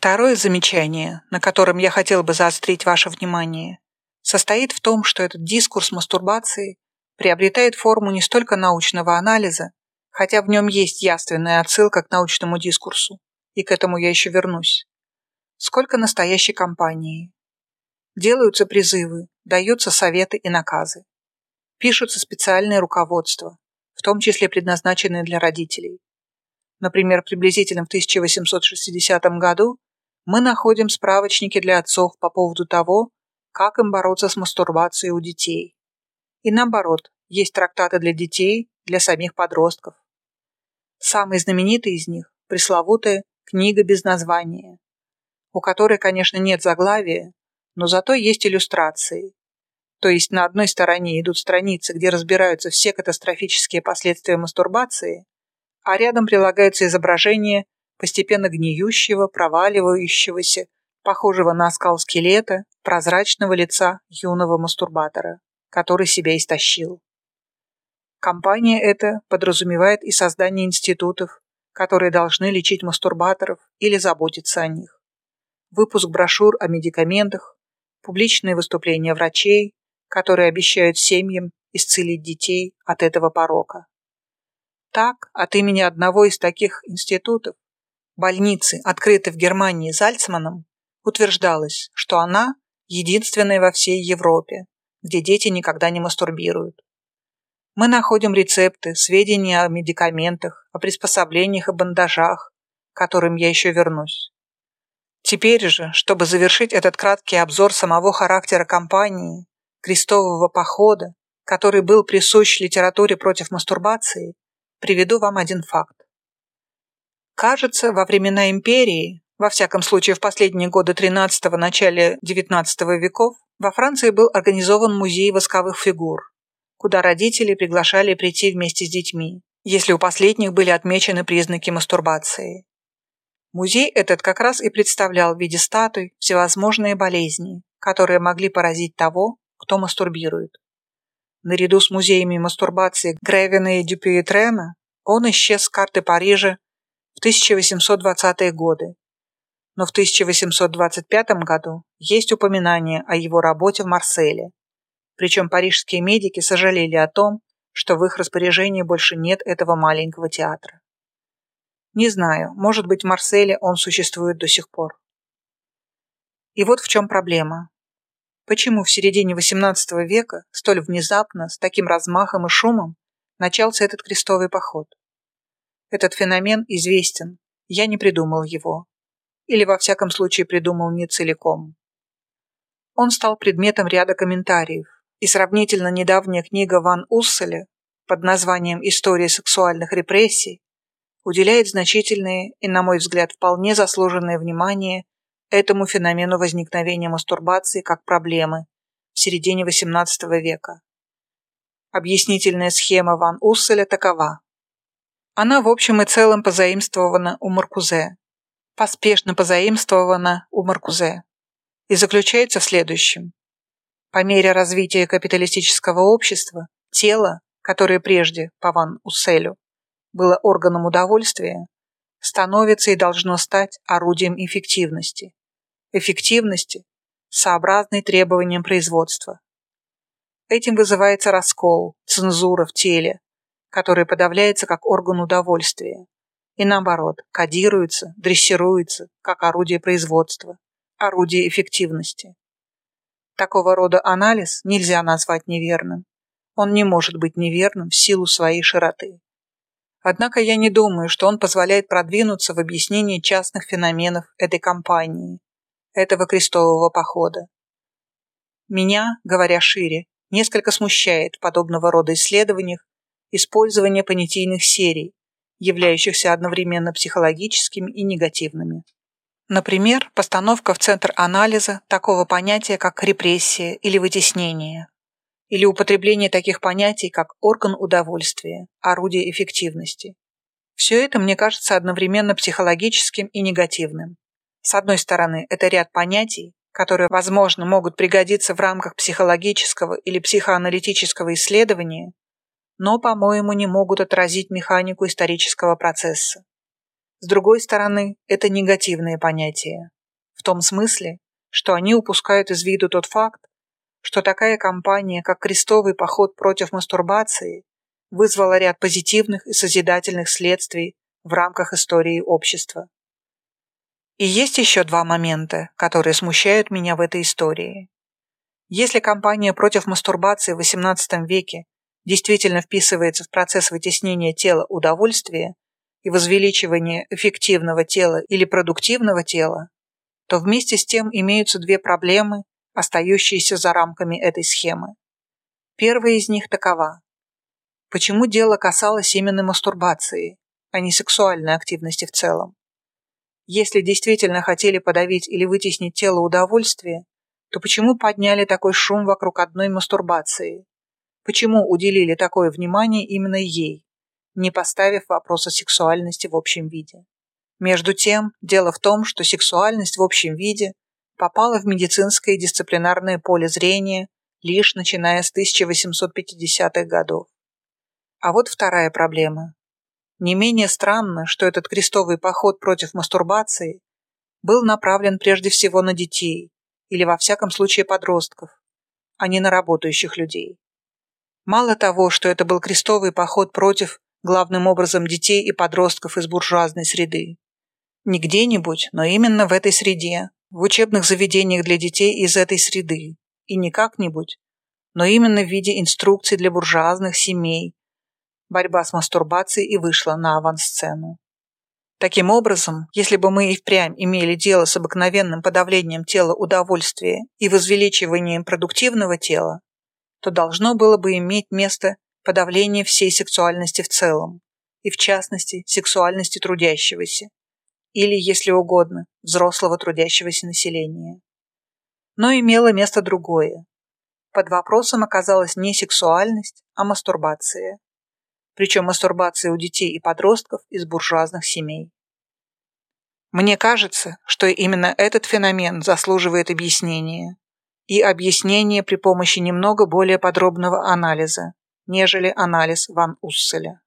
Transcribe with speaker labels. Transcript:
Speaker 1: Второе замечание, на котором я хотел бы заострить ваше внимание, состоит в том, что этот дискурс мастурбации приобретает форму не столько научного анализа, хотя в нем есть яственная отсылка к научному дискурсу, и к этому я еще вернусь, сколько настоящей компании. Делаются призывы, даются советы и наказы. Пишутся специальные руководства, в том числе предназначенные для родителей. Например, приблизительно в 1860 году мы находим справочники для отцов по поводу того, как им бороться с мастурбацией у детей. И наоборот, есть трактаты для детей, для самих подростков. Самый знаменитый из них – пресловутая «Книга без названия», у которой, конечно, нет заглавия, но зато есть иллюстрации. То есть на одной стороне идут страницы, где разбираются все катастрофические последствия мастурбации, а рядом прилагаются изображения постепенно гниющего, проваливающегося, похожего на оскал скелета, прозрачного лица юного мастурбатора, который себя истощил. Компания эта подразумевает и создание институтов, которые должны лечить мастурбаторов или заботиться о них, выпуск брошюр о медикаментах, публичные выступления врачей, которые обещают семьям исцелить детей от этого порока. Так, от имени одного из таких институтов, больницы, открытой в Германии Зальцманом, утверждалось, что она единственная во всей Европе, где дети никогда не мастурбируют. Мы находим рецепты, сведения о медикаментах, о приспособлениях и бандажах, к которым я еще вернусь. Теперь же, чтобы завершить этот краткий обзор самого характера кампании, крестового похода, который был присущ литературе против мастурбации, приведу вам один факт. Кажется, во времена империи, во всяком случае в последние годы XIII – начале XIX веков, во Франции был организован музей восковых фигур, куда родители приглашали прийти вместе с детьми, если у последних были отмечены признаки мастурбации. Музей этот как раз и представлял в виде статуй всевозможные болезни, которые могли поразить того, кто мастурбирует. Наряду с музеями мастурбации Гревена и Дюпюитрена он исчез с карты Парижа в 1820-е годы. Но в 1825 году есть упоминание о его работе в Марселе. Причем парижские медики сожалели о том, что в их распоряжении больше нет этого маленького театра. Не знаю, может быть, в Марселе он существует до сих пор. И вот в чем проблема. Почему в середине XVIII века столь внезапно, с таким размахом и шумом, начался этот крестовый поход? Этот феномен известен, я не придумал его. Или, во всяком случае, придумал не целиком. Он стал предметом ряда комментариев, и сравнительно недавняя книга Ван Усселя под названием «История сексуальных репрессий» уделяет значительное и, на мой взгляд, вполне заслуженное внимание этому феномену возникновения мастурбации как проблемы в середине XVIII века. Объяснительная схема Ван Усселя такова. Она в общем и целом позаимствована у Маркузе, поспешно позаимствована у Маркузе и заключается в следующем. По мере развития капиталистического общества тело, которое прежде, по Ван Усселю, было органом удовольствия, становится и должно стать орудием эффективности. Эффективности, сообразной требованиям производства. Этим вызывается раскол, цензура в теле, который подавляется как орган удовольствия, и наоборот, кодируется, дрессируется как орудие производства, орудие эффективности. Такого рода анализ нельзя назвать неверным. Он не может быть неверным в силу своей широты. Однако я не думаю, что он позволяет продвинуться в объяснении частных феноменов этой кампании, этого крестового похода. Меня, говоря шире, несколько смущает в подобного рода исследованиях использование понятийных серий, являющихся одновременно психологическими и негативными. Например, постановка в центр анализа такого понятия, как репрессия или вытеснение, или употребление таких понятий, как орган удовольствия, орудие эффективности. Все это мне кажется одновременно психологическим и негативным. С одной стороны, это ряд понятий, которые, возможно, могут пригодиться в рамках психологического или психоаналитического исследования, но, по-моему, не могут отразить механику исторического процесса. С другой стороны, это негативные понятия. В том смысле, что они упускают из виду тот факт, что такая кампания, как крестовый поход против мастурбации, вызвала ряд позитивных и созидательных следствий в рамках истории общества. И есть еще два момента, которые смущают меня в этой истории. Если кампания против мастурбации в XVIII веке действительно вписывается в процесс вытеснения тела удовольствия и возвеличивания эффективного тела или продуктивного тела, то вместе с тем имеются две проблемы, остающиеся за рамками этой схемы. Первая из них такова. Почему дело касалось именно мастурбации, а не сексуальной активности в целом? Если действительно хотели подавить или вытеснить тело удовольствия, то почему подняли такой шум вокруг одной мастурбации? Почему уделили такое внимание именно ей, не поставив вопрос о сексуальности в общем виде? Между тем, дело в том, что сексуальность в общем виде попала в медицинское дисциплинарное поле зрения лишь начиная с 1850-х годов. А вот вторая проблема. Не менее странно, что этот крестовый поход против мастурбации был направлен прежде всего на детей, или во всяком случае подростков, а не на работающих людей. Мало того, что это был крестовый поход против, главным образом, детей и подростков из буржуазной среды. Не где-нибудь, но именно в этой среде, в учебных заведениях для детей из этой среды, и не как-нибудь, но именно в виде инструкций для буржуазных семей, борьба с мастурбацией и вышла на авансцену. Таким образом, если бы мы и впрямь имели дело с обыкновенным подавлением тела удовольствия и возвеличиванием продуктивного тела, то должно было бы иметь место подавление всей сексуальности в целом, и в частности сексуальности трудящегося, или, если угодно, взрослого трудящегося населения. Но имело место другое. Под вопросом оказалась не сексуальность, а мастурбация причем мастурбация у детей и подростков из буржуазных семей. Мне кажется, что именно этот феномен заслуживает объяснения. И объяснения при помощи немного более подробного анализа, нежели анализ Ван Усселя.